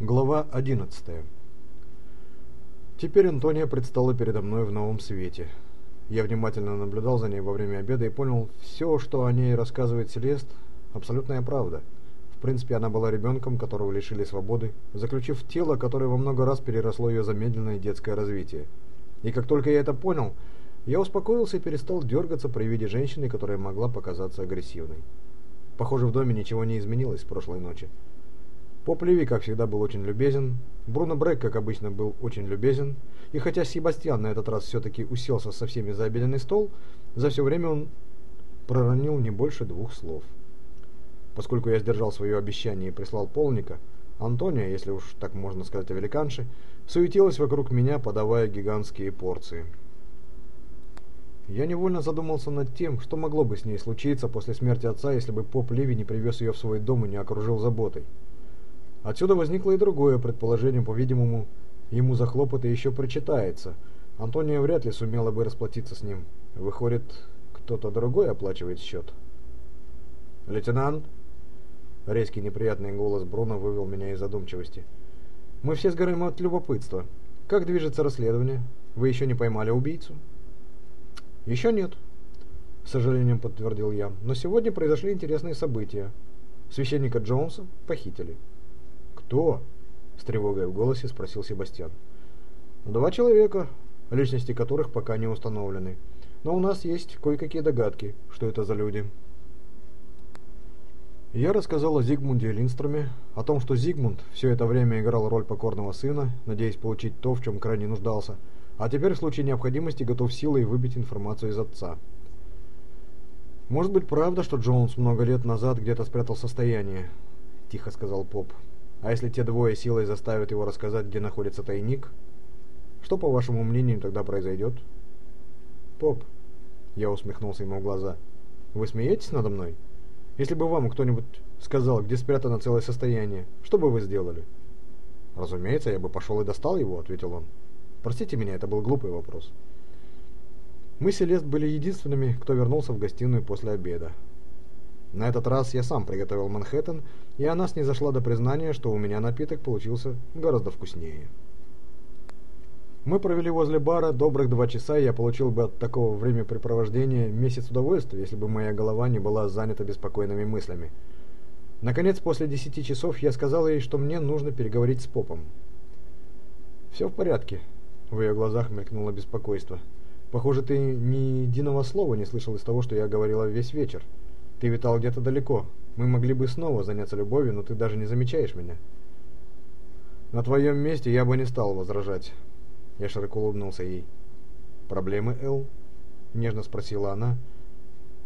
Глава 11 Теперь Антония предстала передо мной в новом свете. Я внимательно наблюдал за ней во время обеда и понял, все, что о ней рассказывает Селест, абсолютная правда. В принципе, она была ребенком, которого лишили свободы, заключив тело, которое во много раз переросло ее замедленное детское развитие. И как только я это понял, я успокоился и перестал дергаться при виде женщины, которая могла показаться агрессивной. Похоже, в доме ничего не изменилось с прошлой ночи. Поп Леви, как всегда, был очень любезен. Бруно Брэк, как обычно, был очень любезен. И хотя Себастьян на этот раз все-таки уселся со всеми за обеденный стол, за все время он проронил не больше двух слов. Поскольку я сдержал свое обещание и прислал полника, Антония, если уж так можно сказать о великанше, суетилась вокруг меня, подавая гигантские порции. Я невольно задумался над тем, что могло бы с ней случиться после смерти отца, если бы поп Ливи не привез ее в свой дом и не окружил заботой. Отсюда возникло и другое предположение, по-видимому, ему за хлопоты еще прочитается. Антония вряд ли сумела бы расплатиться с ним. Выходит, кто-то другой оплачивает счет. «Лейтенант!» Резкий неприятный голос Бруно вывел меня из задумчивости. «Мы все сгораем от любопытства. Как движется расследование? Вы еще не поймали убийцу?» «Еще нет», — с сожалением подтвердил я. «Но сегодня произошли интересные события. Священника Джонса похитили». «Кто?» — с тревогой в голосе спросил Себастьян. «Два человека, личности которых пока не установлены. Но у нас есть кое-какие догадки, что это за люди». Я рассказал о Зигмунде Линстроме, о том, что Зигмунд все это время играл роль покорного сына, надеясь получить то, в чем крайне нуждался, а теперь в случае необходимости готов силой выбить информацию из отца. «Может быть, правда, что Джонс много лет назад где-то спрятал состояние?» – тихо сказал Поп. А если те двое силой заставят его рассказать, где находится тайник, что, по вашему мнению, тогда произойдет? Поп, я усмехнулся ему в глаза, вы смеетесь надо мной? Если бы вам кто-нибудь сказал, где спрятано целое состояние, что бы вы сделали? Разумеется, я бы пошел и достал его, ответил он. Простите меня, это был глупый вопрос. Мы с Селест были единственными, кто вернулся в гостиную после обеда. На этот раз я сам приготовил Манхэттен, и она снизошла до признания, что у меня напиток получился гораздо вкуснее. Мы провели возле бара добрых два часа, и я получил бы от такого времяпрепровождения месяц удовольствия, если бы моя голова не была занята беспокойными мыслями. Наконец, после десяти часов я сказал ей, что мне нужно переговорить с попом. «Все в порядке», — в ее глазах мелькнуло беспокойство. «Похоже, ты ни единого слова не слышал из того, что я говорила весь вечер». Ты витал где-то далеко. Мы могли бы снова заняться любовью, но ты даже не замечаешь меня. На твоем месте я бы не стал возражать. Я широко улыбнулся ей. Проблемы, Эл? Нежно спросила она.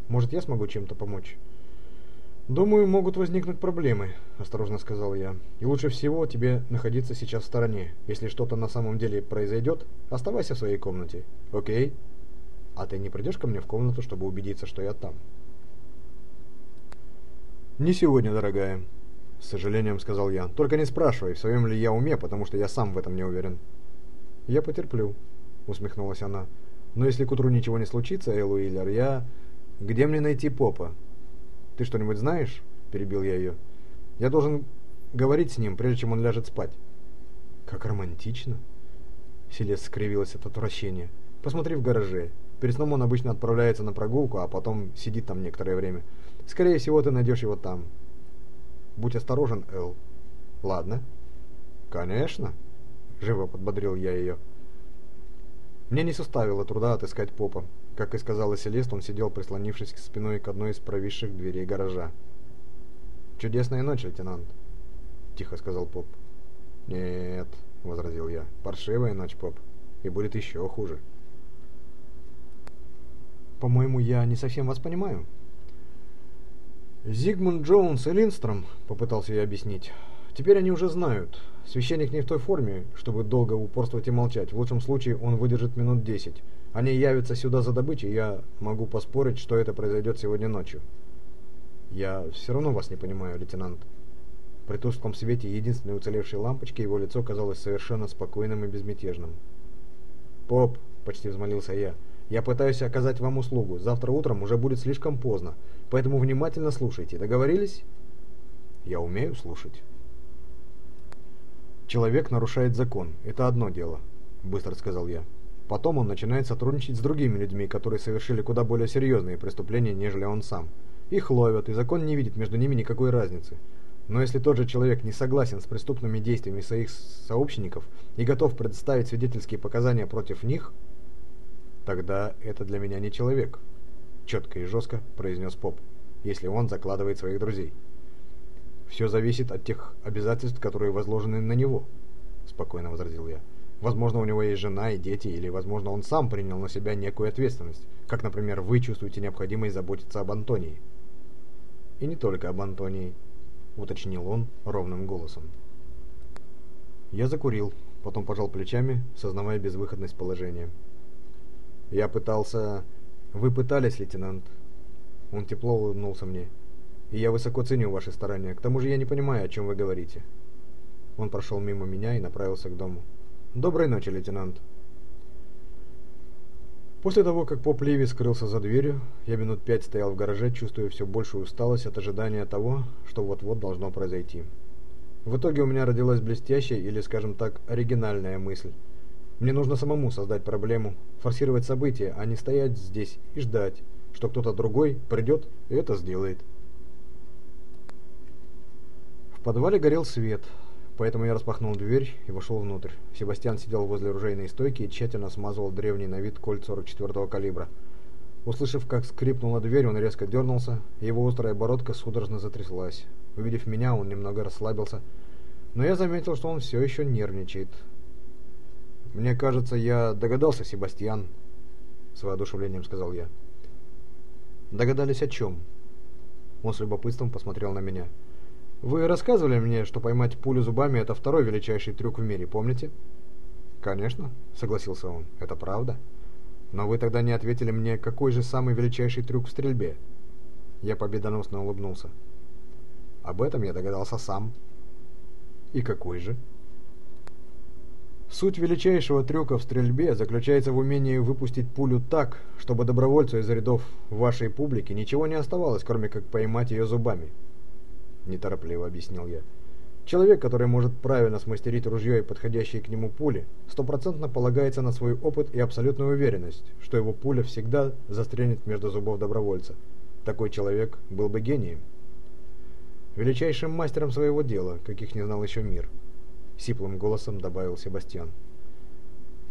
Может, я смогу чем-то помочь? «Думаю, могут возникнуть проблемы», – осторожно сказал я. «И лучше всего тебе находиться сейчас в стороне. Если что-то на самом деле произойдет, оставайся в своей комнате. Окей? А ты не придешь ко мне в комнату, чтобы убедиться, что я там?» «Не сегодня, дорогая», — с сожалением сказал я. «Только не спрашивай, в своем ли я уме, потому что я сам в этом не уверен». «Я потерплю», — усмехнулась она. «Но если к утру ничего не случится, Эл Уиллер, я... Где мне найти попа?» «Ты что-нибудь знаешь?» — перебил я ее. «Я должен говорить с ним, прежде чем он ляжет спать». «Как романтично!» Селес скривилась от отвращения. «Посмотри в гараже. Перед сном он обычно отправляется на прогулку, а потом сидит там некоторое время. Скорее всего, ты найдешь его там. Будь осторожен, Эл. Ладно. Конечно. Живо подбодрил я ее. Мне не составило труда отыскать попа. Как и сказала Селест, он сидел, прислонившись к спиной к одной из провисших дверей гаража. «Чудесная ночь, лейтенант», — тихо сказал поп. «Нет», — возразил я, — «паршивая ночь, поп, и будет еще хуже». «По-моему, я не совсем вас понимаю», «Зигмунд Джонс и Линстром», — попытался я объяснить. «Теперь они уже знают. Священник не в той форме, чтобы долго упорствовать и молчать. В лучшем случае он выдержит минут десять. Они явятся сюда за добычей, я могу поспорить, что это произойдет сегодня ночью». «Я все равно вас не понимаю, лейтенант». При тусклом свете единственной уцелевшей лампочки его лицо казалось совершенно спокойным и безмятежным. «Поп», — почти взмолился я, — я пытаюсь оказать вам услугу. Завтра утром уже будет слишком поздно. Поэтому внимательно слушайте. Договорились? Я умею слушать. «Человек нарушает закон. Это одно дело», — быстро сказал я. Потом он начинает сотрудничать с другими людьми, которые совершили куда более серьезные преступления, нежели он сам. Их ловят, и закон не видит между ними никакой разницы. Но если тот же человек не согласен с преступными действиями своих сообщников и готов предоставить свидетельские показания против них, тогда это для меня не человек, четко и жестко произнес Поп, если он закладывает своих друзей. Все зависит от тех обязательств, которые возложены на него, спокойно возразил я. Возможно, у него есть жена и дети, или, возможно, он сам принял на себя некую ответственность, как, например, вы чувствуете необходимость заботиться об Антонии. И не только об Антонии, уточнил он ровным голосом. Я закурил, потом пожал плечами, сознавая безвыходность положения. Я пытался... Вы пытались, лейтенант. Он тепло улыбнулся мне. И я высоко ценю ваши старания. К тому же я не понимаю, о чем вы говорите. Он прошел мимо меня и направился к дому. «Доброй ночи, лейтенант». После того, как Поп Ливи скрылся за дверью, я минут пять стоял в гараже, чувствуя все большую усталость от ожидания того, что вот-вот должно произойти. В итоге у меня родилась блестящая или, скажем так, оригинальная мысль. Мне нужно самому создать проблему, форсировать события, а не стоять здесь и ждать, что кто-то другой придет и это сделает. В подвале горел свет, Поэтому я распахнул дверь и вошел внутрь. Себастьян сидел возле оружейной стойки и тщательно смазывал древний на вид кольт 44-го калибра. Услышав, как скрипнула дверь, он резко дернулся, его острая бородка судорожно затряслась. Увидев меня, он немного расслабился, но я заметил, что он все еще нервничает. «Мне кажется, я догадался, Себастьян», — с воодушевлением сказал я. «Догадались о чем?» Он с любопытством посмотрел на меня. Вы рассказывали мне, что поймать пулю зубами – это второй величайший трюк в мире, помните? Конечно, согласился он, это правда. Но вы тогда не ответили мне, какой же самый величайший трюк в стрельбе. Я победоносно улыбнулся. Об этом я догадался сам. И какой же? Суть величайшего трюка в стрельбе заключается в умении выпустить пулю так, чтобы добровольцу из рядов вашей публики ничего не оставалось, кроме как поймать ее зубами. — неторопливо объяснил я. Человек, который может правильно смастерить ружье и подходящие к нему пули, стопроцентно полагается на свой опыт и абсолютную уверенность, что его пуля всегда застрянет между зубов добровольца. Такой человек был бы гением. Величайшим мастером своего дела, каких не знал еще мир. Сиплым голосом добавил Себастьян.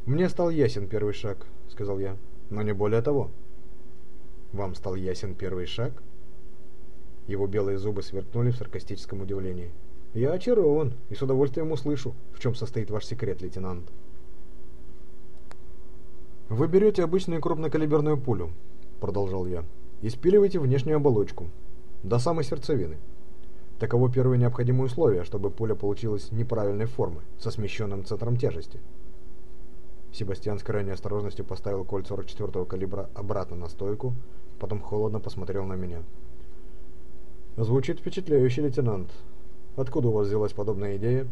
«Мне стал ясен первый шаг», — сказал я, — «но не более того». «Вам стал ясен первый шаг?» Его белые зубы сверкнули в саркастическом удивлении. «Я очарован и с удовольствием услышу, в чем состоит ваш секрет, лейтенант». «Вы берете обычную крупнокалиберную пулю», — продолжал я, — «и спиливаете внешнюю оболочку, до самой сердцевины. Таково первое необходимое условие, чтобы пуля получилась неправильной формы, со смещенным центром тяжести». Себастьян с крайней осторожностью поставил кольт 44-го калибра обратно на стойку, потом холодно посмотрел на меня. Звучит впечатляюще, лейтенант. Откуда у вас взялась подобная идея?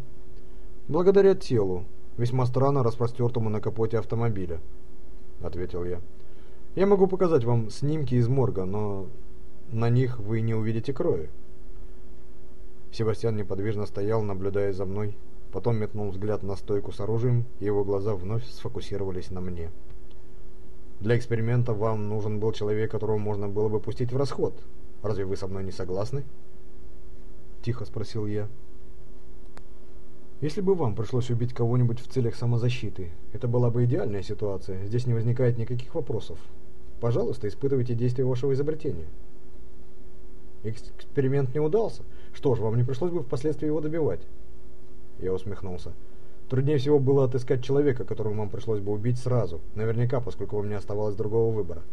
Благодаря телу, весьма странно распростертому на капоте автомобиля, ответил я. Я могу показать вам снимки из морга, но на них вы не увидите крови. Себастьян неподвижно стоял, наблюдая за мной, потом метнул взгляд на стойку с оружием, и его глаза вновь сфокусировались на мне. Для эксперимента вам нужен был человек, которого можно было бы пустить в расход, Разве вы со мной не согласны? Тихо спросил я. Если бы вам пришлось убить кого-нибудь в целях самозащиты, это была бы идеальная ситуация, здесь не возникает никаких вопросов. Пожалуйста, испытывайте действие вашего изобретения. Эксперимент не удался. Что ж, вам не пришлось бы впоследствии его добивать. Я усмехнулся. Труднее всего было отыскать человека, которого вам пришлось бы убить сразу, наверняка, поскольку вам не оставалось другого выбора.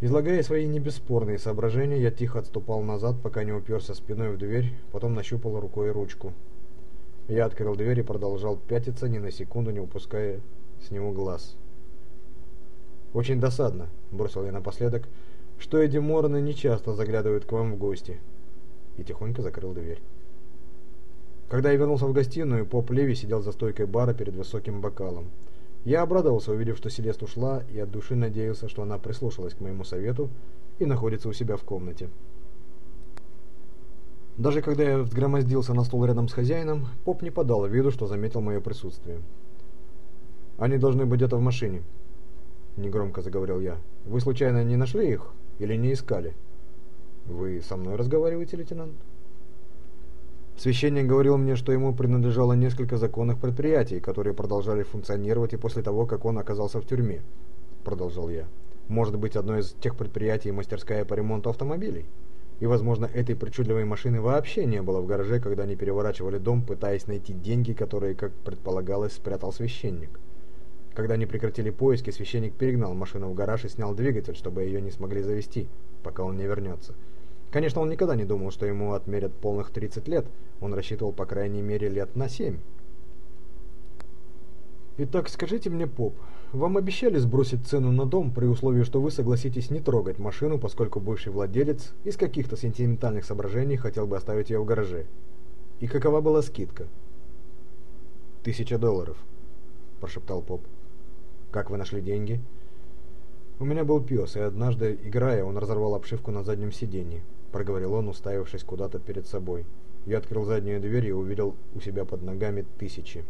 Излагая свои небесспорные соображения, я тихо отступал назад, пока не уперся спиной в дверь, потом нащупал рукой ручку. Я открыл дверь и продолжал пятиться, ни на секунду не упуская с него глаз. «Очень досадно», — бросил я напоследок, — «что эти Морны нечасто заглядывают к вам в гости». И тихонько закрыл дверь. Когда я вернулся в гостиную, поп Леви сидел за стойкой бара перед высоким бокалом. Я обрадовался, увидев, что Селест ушла, и от души надеялся, что она прислушалась к моему совету и находится у себя в комнате. Даже когда я взгромоздился на стол рядом с хозяином, поп не подал виду, что заметил мое присутствие. «Они должны быть где-то в машине», — негромко заговорил я. «Вы случайно не нашли их или не искали?» «Вы со мной разговариваете, лейтенант?» Священник говорил мне, что ему принадлежало несколько законных предприятий, которые продолжали функционировать и после того, как он оказался в тюрьме, продолжал я. Может быть, одно из тех предприятий мастерская по ремонту автомобилей? И, возможно, этой причудливой машины вообще не было в гараже, когда они переворачивали дом, пытаясь найти деньги, которые, как предполагалось, спрятал священник. Когда они прекратили поиски, священник перегнал машину в гараж и снял двигатель, чтобы ее не смогли завести, пока он не вернется. Конечно, он никогда не думал, что ему отмерят полных 30 лет, он рассчитывал по крайней мере лет на 7. Итак, скажите мне, Поп, вам обещали сбросить цену на дом при условии, что вы согласитесь не трогать машину, поскольку бывший владелец из каких-то сентиментальных соображений хотел бы оставить ее в гараже. И какова была скидка? «Тысяча долларов», – прошептал Поп. «Как вы нашли деньги?» «У меня был пес, и однажды, играя, он разорвал обшивку на заднем сиденье», – проговорил он, уставившись куда-то перед собой. Я открыл заднюю дверь и увидел у себя под ногами тысячи.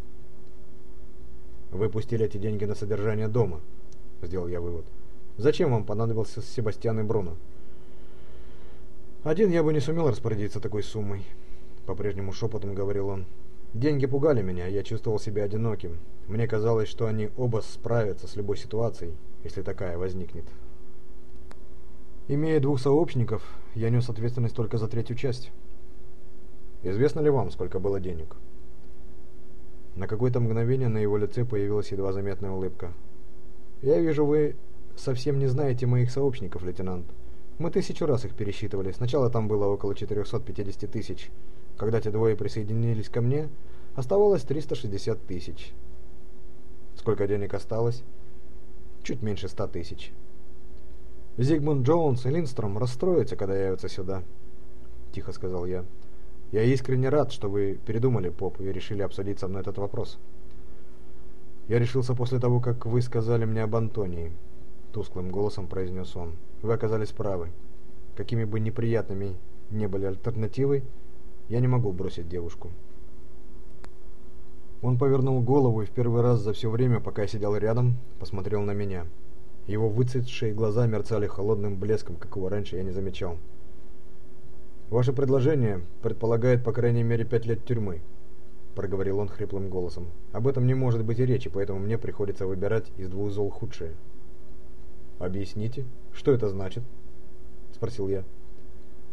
Вы пустили эти деньги на содержание дома, сделал я вывод. Зачем вам понадобился Себастьян и Бруно? Один я бы не сумел распорядиться такой суммой, по-прежнему шепотом говорил он. Деньги пугали меня, я чувствовал себя одиноким. Мне казалось, что они оба справятся с любой ситуацией, если такая возникнет. Имея двух сообщников, я нес ответственность только за третью часть. Известно ли вам, сколько было денег? На какое-то мгновение на его лице появилась едва заметная улыбка. «Я вижу, вы совсем не знаете моих сообщников, лейтенант. Мы тысячу раз их пересчитывали. Сначала там было около 450 тысяч. Когда те двое присоединились ко мне, оставалось 360 тысяч. Сколько денег осталось? Чуть меньше 100 тысяч. Зигмунд Джонс и Линдстром расстроятся, когда явятся сюда», — тихо сказал я. Я искренне рад, что вы передумали, Поп, и решили обсудить со мной этот вопрос. Я решился после того, как вы сказали мне об Антонии. Тусклым голосом произнес он. Вы оказались правы. Какими бы неприятными не были альтернативы, я не могу бросить девушку. Он повернул голову и в первый раз за все время, пока я сидел рядом, посмотрел на меня. Его выцветшие глаза мерцали холодным блеском, какого раньше я не замечал. «Ваше предложение предполагает по крайней мере пять лет тюрьмы», — проговорил он хриплым голосом. «Об этом не может быть и речи, поэтому мне приходится выбирать из двух зол худшее». «Объясните, что это значит?» — спросил я.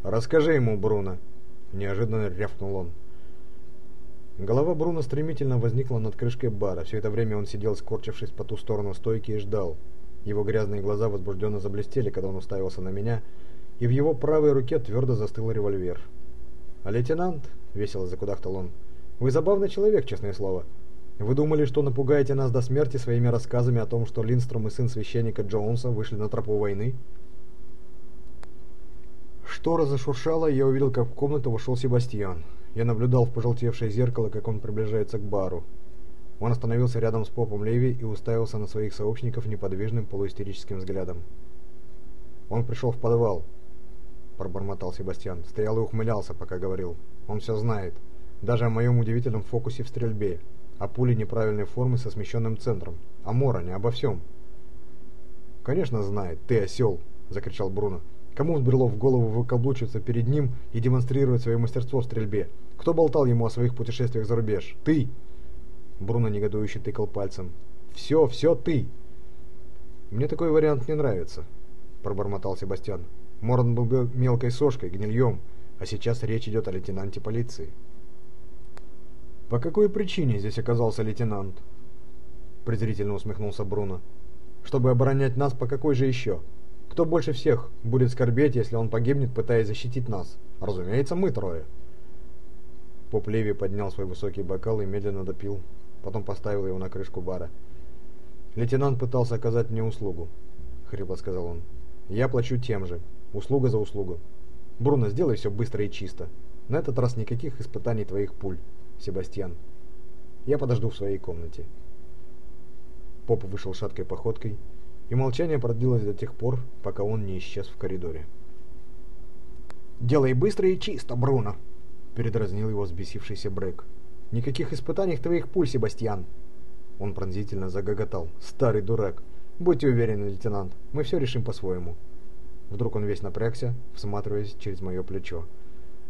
«Расскажи ему, Бруно», — неожиданно рявкнул он. Голова Бруно стремительно возникла над крышкой бара. Все это время он сидел, скорчившись по ту сторону стойки, и ждал. Его грязные глаза возбужденно заблестели, когда он уставился на меня — и в его правой руке твердо застыл револьвер. «А лейтенант?» — весело закудахтал он. «Вы забавный человек, честное слово. Вы думали, что напугаете нас до смерти своими рассказами о том, что Линстром и сын священника Джонса вышли на тропу войны?» Штора зашуршала, и я увидел, как в комнату вошел Себастьян. Я наблюдал в пожелтевшее зеркало, как он приближается к бару. Он остановился рядом с попом Леви и уставился на своих сообщников неподвижным полуистерическим взглядом. Он пришел в подвал, пробормотал Себастьян. Стоял и ухмылялся, пока говорил. Он все знает. Даже о моем удивительном фокусе в стрельбе. О пуле неправильной формы со смещенным центром. О Мороне, обо всем. «Конечно знает, ты осел!» – закричал Бруно. Кому взбрело в голову выкаблучиваться перед ним и демонстрировать свое мастерство в стрельбе? Кто болтал ему о своих путешествиях за рубеж? Ты!» Бруно негодующе тыкал пальцем. «Все, все ты!» «Мне такой вариант не нравится», – пробормотал Себастьян. Моран был мелкой сошкой, гнильем, а сейчас речь идет о лейтенанте полиции. «По какой причине здесь оказался лейтенант?» презрительно усмехнулся Бруно. «Чтобы оборонять нас, по какой же еще? Кто больше всех будет скорбеть, если он погибнет, пытаясь защитить нас? Разумеется, мы трое». Поп Леви поднял свой высокий бокал и медленно допил, потом поставил его на крышку бара. «Лейтенант пытался оказать мне услугу», — хрипло сказал он. «Я плачу тем же, Услуга за услугу. Бруно, сделай все быстро и чисто. На этот раз никаких испытаний твоих пуль, Себастьян. Я подожду в своей комнате. Поп вышел шаткой походкой, и молчание продлилось до тех пор, пока он не исчез в коридоре. «Делай быстро и чисто, Бруно!» — передразнил его взбесившийся Брэк. «Никаких испытаний твоих пуль, Себастьян!» Он пронзительно загоготал. «Старый дурак! Будьте уверены, лейтенант, мы все решим по-своему». Вдруг он весь напрягся, всматриваясь через мое плечо.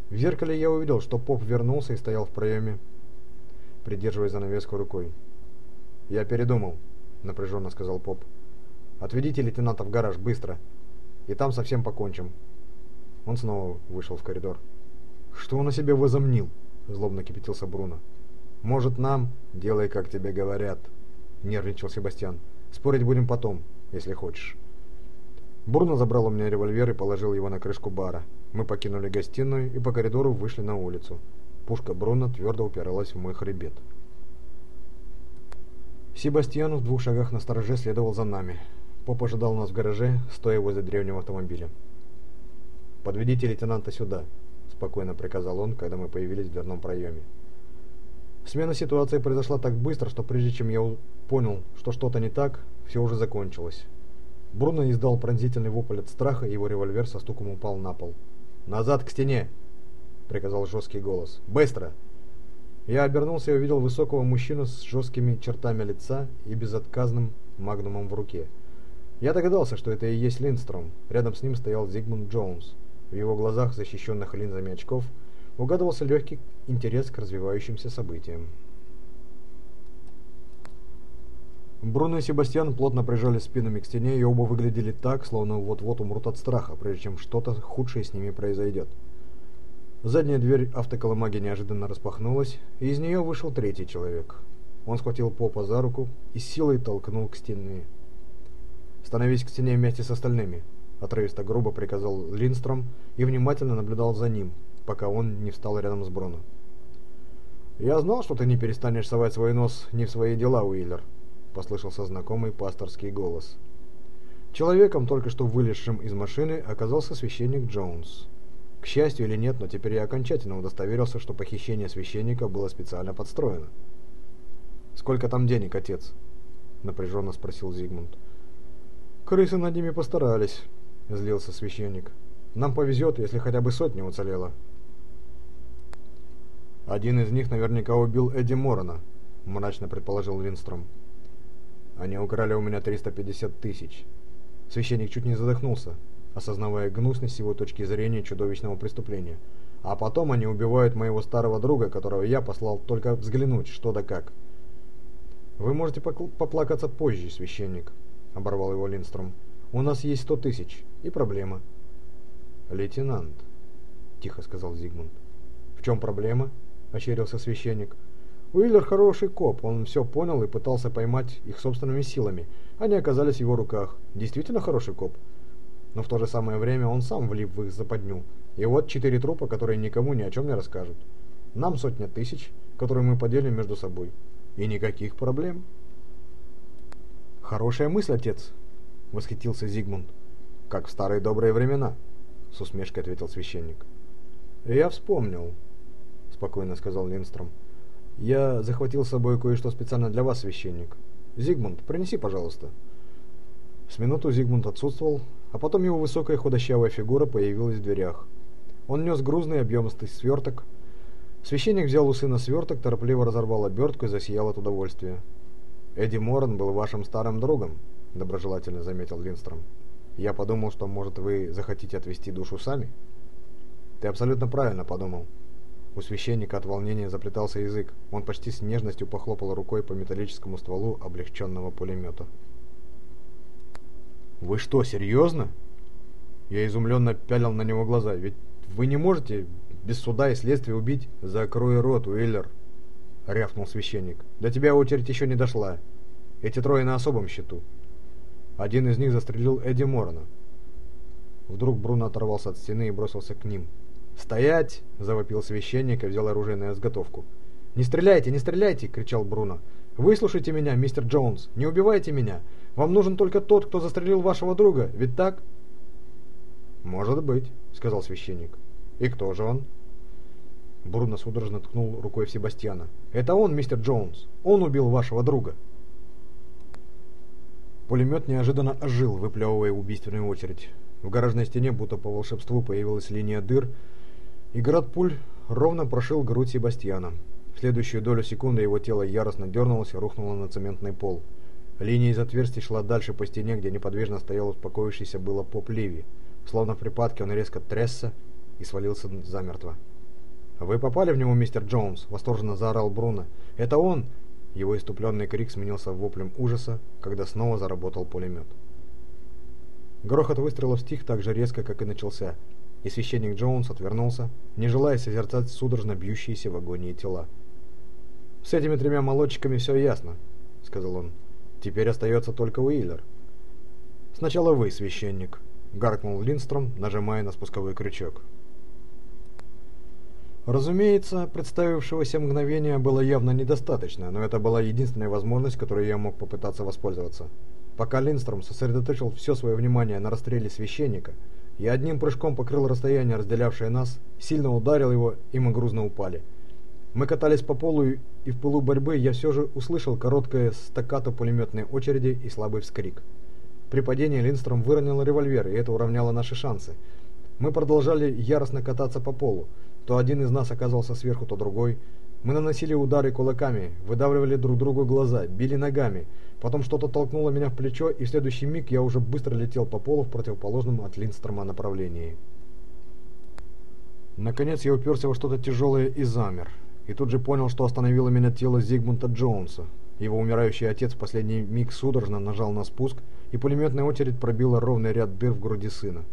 В зеркале я увидел, что поп вернулся и стоял в проеме, придерживая занавеску рукой. «Я передумал», — напряженно сказал поп. «Отведите лейтенанта в гараж, быстро, и там совсем покончим». Он снова вышел в коридор. «Что он о себе возомнил?» — злобно кипятился Бруно. «Может, нам...» «Делай, как тебе говорят», — нервничал Себастьян. «Спорить будем потом, если хочешь». Бруно забрал у меня револьвер и положил его на крышку бара. Мы покинули гостиную и по коридору вышли на улицу. Пушка Бруно твердо упиралась в мой хребет. Себастьян в двух шагах на стороже следовал за нами. Поп ожидал нас в гараже, стоя возле древнего автомобиля. «Подведите лейтенанта сюда», — спокойно приказал он, когда мы появились в дверном проеме. Смена ситуации произошла так быстро, что прежде чем я понял, что что-то не так, все уже закончилось. Бруно издал пронзительный вопль от страха, и его револьвер со стуком упал на пол. «Назад к стене!» — приказал жесткий голос. «Быстро!» Я обернулся и увидел высокого мужчину с жесткими чертами лица и безотказным магнумом в руке. Я догадался, что это и есть Линдстром. Рядом с ним стоял Зигмунд Джонс. В его глазах, защищенных линзами очков, угадывался легкий интерес к развивающимся событиям. Бруно и Себастьян плотно прижали спинами к стене, и оба выглядели так, словно вот-вот умрут от страха, прежде чем что-то худшее с ними произойдет. Задняя дверь автоколымаги неожиданно распахнулась, и из нее вышел третий человек. Он схватил Попа за руку и силой толкнул к стене. «Становись к стене вместе с остальными», — отрывисто грубо приказал Линстром и внимательно наблюдал за ним, пока он не встал рядом с Бруно. «Я знал, что ты не перестанешь совать свой нос не в свои дела, Уиллер», — послышался знакомый пасторский голос. Человеком, только что вылезшим из машины, оказался священник Джонс. К счастью или нет, но теперь я окончательно удостоверился, что похищение священника было специально подстроено. «Сколько там денег, отец?» — напряженно спросил Зигмунд. «Крысы над ними постарались», — злился священник. «Нам повезет, если хотя бы сотня уцелела». «Один из них наверняка убил Эдди Морона», — мрачно предположил Линстром. Они украли у меня 350 тысяч. Священник чуть не задохнулся, осознавая гнусность его точки зрения чудовищного преступления. А потом они убивают моего старого друга, которого я послал только взглянуть, что да как. «Вы можете поплакаться позже, священник», — оборвал его Линстром. «У нас есть сто тысяч, и проблема». «Лейтенант», — тихо сказал Зигмунд. «В чем проблема?» — ощерился священник. Уиллер хороший коп, он все понял и пытался поймать их собственными силами. Они оказались в его руках. Действительно хороший коп. Но в то же самое время он сам влип в их западню. И вот четыре трупа, которые никому ни о чем не расскажут. Нам сотня тысяч, которые мы поделим между собой. И никаких проблем. «Хорошая мысль, отец!» — восхитился Зигмунд. «Как в старые добрые времена», — с усмешкой ответил священник. «Я вспомнил», — спокойно сказал Линстром. «Я захватил с собой кое-что специально для вас, священник. Зигмунд, принеси, пожалуйста». С минуту Зигмунд отсутствовал, а потом его высокая худощавая фигура появилась в дверях. Он нес грузный объемистый сверток. Священник взял у сына сверток, торопливо разорвал обертку и засиял от удовольствия. «Эдди Моррен был вашим старым другом», — доброжелательно заметил Линстром. «Я подумал, что, может, вы захотите отвести душу сами?» «Ты абсолютно правильно подумал», у священника от волнения заплетался язык. Он почти с нежностью похлопал рукой по металлическому стволу облегченного пулемета. «Вы что, серьезно?» Я изумленно пялил на него глаза. «Ведь вы не можете без суда и следствия убить?» «Закрой рот, Уиллер!» — рявкнул священник. «До тебя очередь еще не дошла. Эти трое на особом счету». Один из них застрелил Эдди Морона. Вдруг Бруно оторвался от стены и бросился к ним. «Стоять!» – завопил священник и взял оружие на изготовку. «Не стреляйте, не стреляйте!» – кричал Бруно. «Выслушайте меня, мистер Джонс! Не убивайте меня! Вам нужен только тот, кто застрелил вашего друга, ведь так?» «Может быть», — сказал священник. «И кто же он?» Бруно судорожно ткнул рукой в Себастьяна. «Это он, мистер Джонс! Он убил вашего друга!» Пулемет неожиданно ожил, выплевывая убийственную очередь. В гаражной стене, будто по волшебству, появилась линия дыр, и град пуль ровно прошил грудь Себастьяна. В следующую долю секунды его тело яростно дернулось и рухнуло на цементный пол. Линия из отверстий шла дальше по стене, где неподвижно стоял успокоившийся было поп Ливи. Словно в припадке он резко трясся и свалился замертво. «Вы попали в него, мистер Джонс?» – восторженно заорал Бруно. «Это он!» Его иступленный крик сменился воплем ужаса, когда снова заработал пулемет. Грохот выстрелов стих так же резко, как и начался, и священник Джонс отвернулся, не желая созерцать судорожно бьющиеся в агонии тела. «С этими тремя молодчиками все ясно», — сказал он. «Теперь остается только Уиллер». «Сначала вы, священник», — гаркнул Линстром, нажимая на спусковой крючок. Разумеется, представившегося мгновения было явно недостаточно, но это была единственная возможность, которой я мог попытаться воспользоваться. Пока Линстром сосредоточил все свое внимание на расстреле священника, я одним прыжком покрыл расстояние, разделявшее нас, сильно ударил его, и мы грузно упали. Мы катались по полу, и в пылу борьбы я все же услышал короткое стаккато пулеметной очереди и слабый вскрик. При падении Линстром выронил револьвер, и это уравняло наши шансы. Мы продолжали яростно кататься по полу. То один из нас оказался сверху, то другой. Мы наносили удары кулаками, выдавливали друг другу глаза, били ногами. Потом что-то толкнуло меня в плечо, и в следующий миг я уже быстро летел по полу в противоположном от Линдстрома направлении. Наконец я уперся во что-то тяжелое и замер. И тут же понял, что остановило меня тело Зигмунта Джонса. Его умирающий отец в последний миг судорожно нажал на спуск, и пулеметная очередь пробила ровный ряд дыр в груди сына.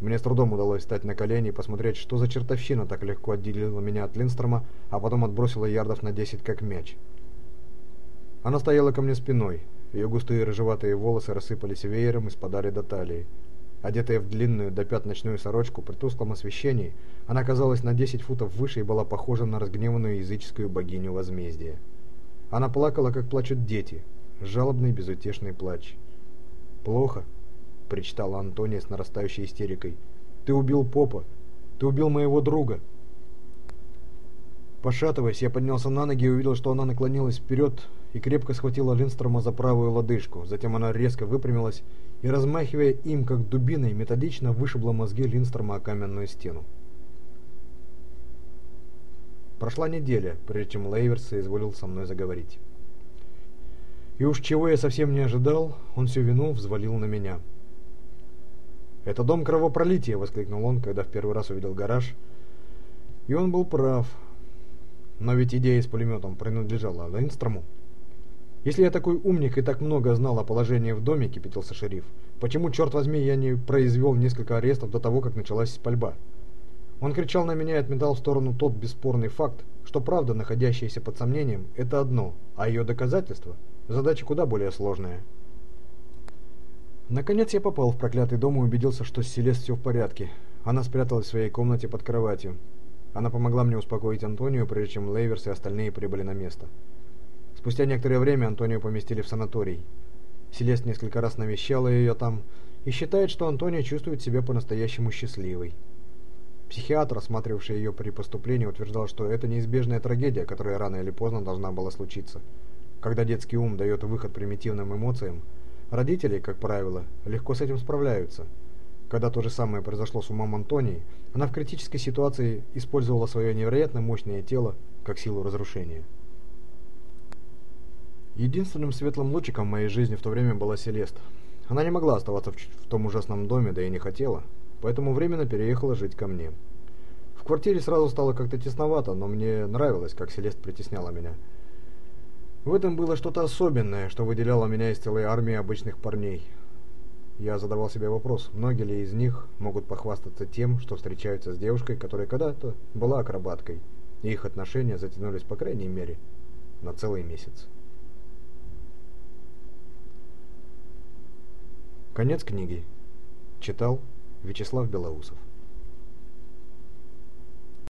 Мне с трудом удалось встать на колени и посмотреть, что за чертовщина так легко отделила меня от Линстрома, а потом отбросила ярдов на 10 как мяч. Она стояла ко мне спиной. Ее густые рыжеватые волосы рассыпались веером и спадали до талии. Одетая в длинную до пят ночную сорочку при тусклом освещении, она казалась на 10 футов выше и была похожа на разгневанную языческую богиню возмездия. Она плакала, как плачут дети, жалобный безутешный плач. «Плохо?» Причитала Антония с нарастающей истерикой. «Ты убил Попа! Ты убил моего друга!» Пошатываясь, я поднялся на ноги и увидел, что она наклонилась вперед и крепко схватила Линстрома за правую лодыжку. Затем она резко выпрямилась и, размахивая им, как дубиной, методично вышибла мозги Линстрома о каменную стену. Прошла неделя, прежде чем Лейверс соизволил со мной заговорить. И уж чего я совсем не ожидал, он всю вину взвалил на меня. «Это дом кровопролития!» — воскликнул он, когда в первый раз увидел гараж. И он был прав. Но ведь идея с пулеметом принадлежала Лейнстрому. «Если я такой умник и так много знал о положении в доме», — кипятился шериф, «почему, черт возьми, я не произвел несколько арестов до того, как началась пальба?» Он кричал на меня и отметал в сторону тот бесспорный факт, что правда, находящаяся под сомнением, это одно, а ее доказательство – задача куда более сложная. Наконец я попал в проклятый дом и убедился, что с Селест все в порядке. Она спряталась в своей комнате под кроватью. Она помогла мне успокоить Антонию, прежде чем Лейверс и остальные прибыли на место. Спустя некоторое время Антонию поместили в санаторий. Селест несколько раз навещала ее там и считает, что Антония чувствует себя по-настоящему счастливой. Психиатр, осматривавший ее при поступлении, утверждал, что это неизбежная трагедия, которая рано или поздно должна была случиться. Когда детский ум дает выход примитивным эмоциям, Родители, как правило, легко с этим справляются. Когда то же самое произошло с умом Антонии, она в критической ситуации использовала свое невероятно мощное тело как силу разрушения. Единственным светлым лучиком в моей жизни в то время была Селеста. Она не могла оставаться в, в том ужасном доме, да и не хотела, поэтому временно переехала жить ко мне. В квартире сразу стало как-то тесновато, но мне нравилось, как Селест притесняла меня – в этом было что-то особенное, что выделяло меня из целой армии обычных парней. Я задавал себе вопрос, многие ли из них могут похвастаться тем, что встречаются с девушкой, которая когда-то была акробаткой, и их отношения затянулись, по крайней мере, на целый месяц. Конец книги. Читал Вячеслав Белоусов.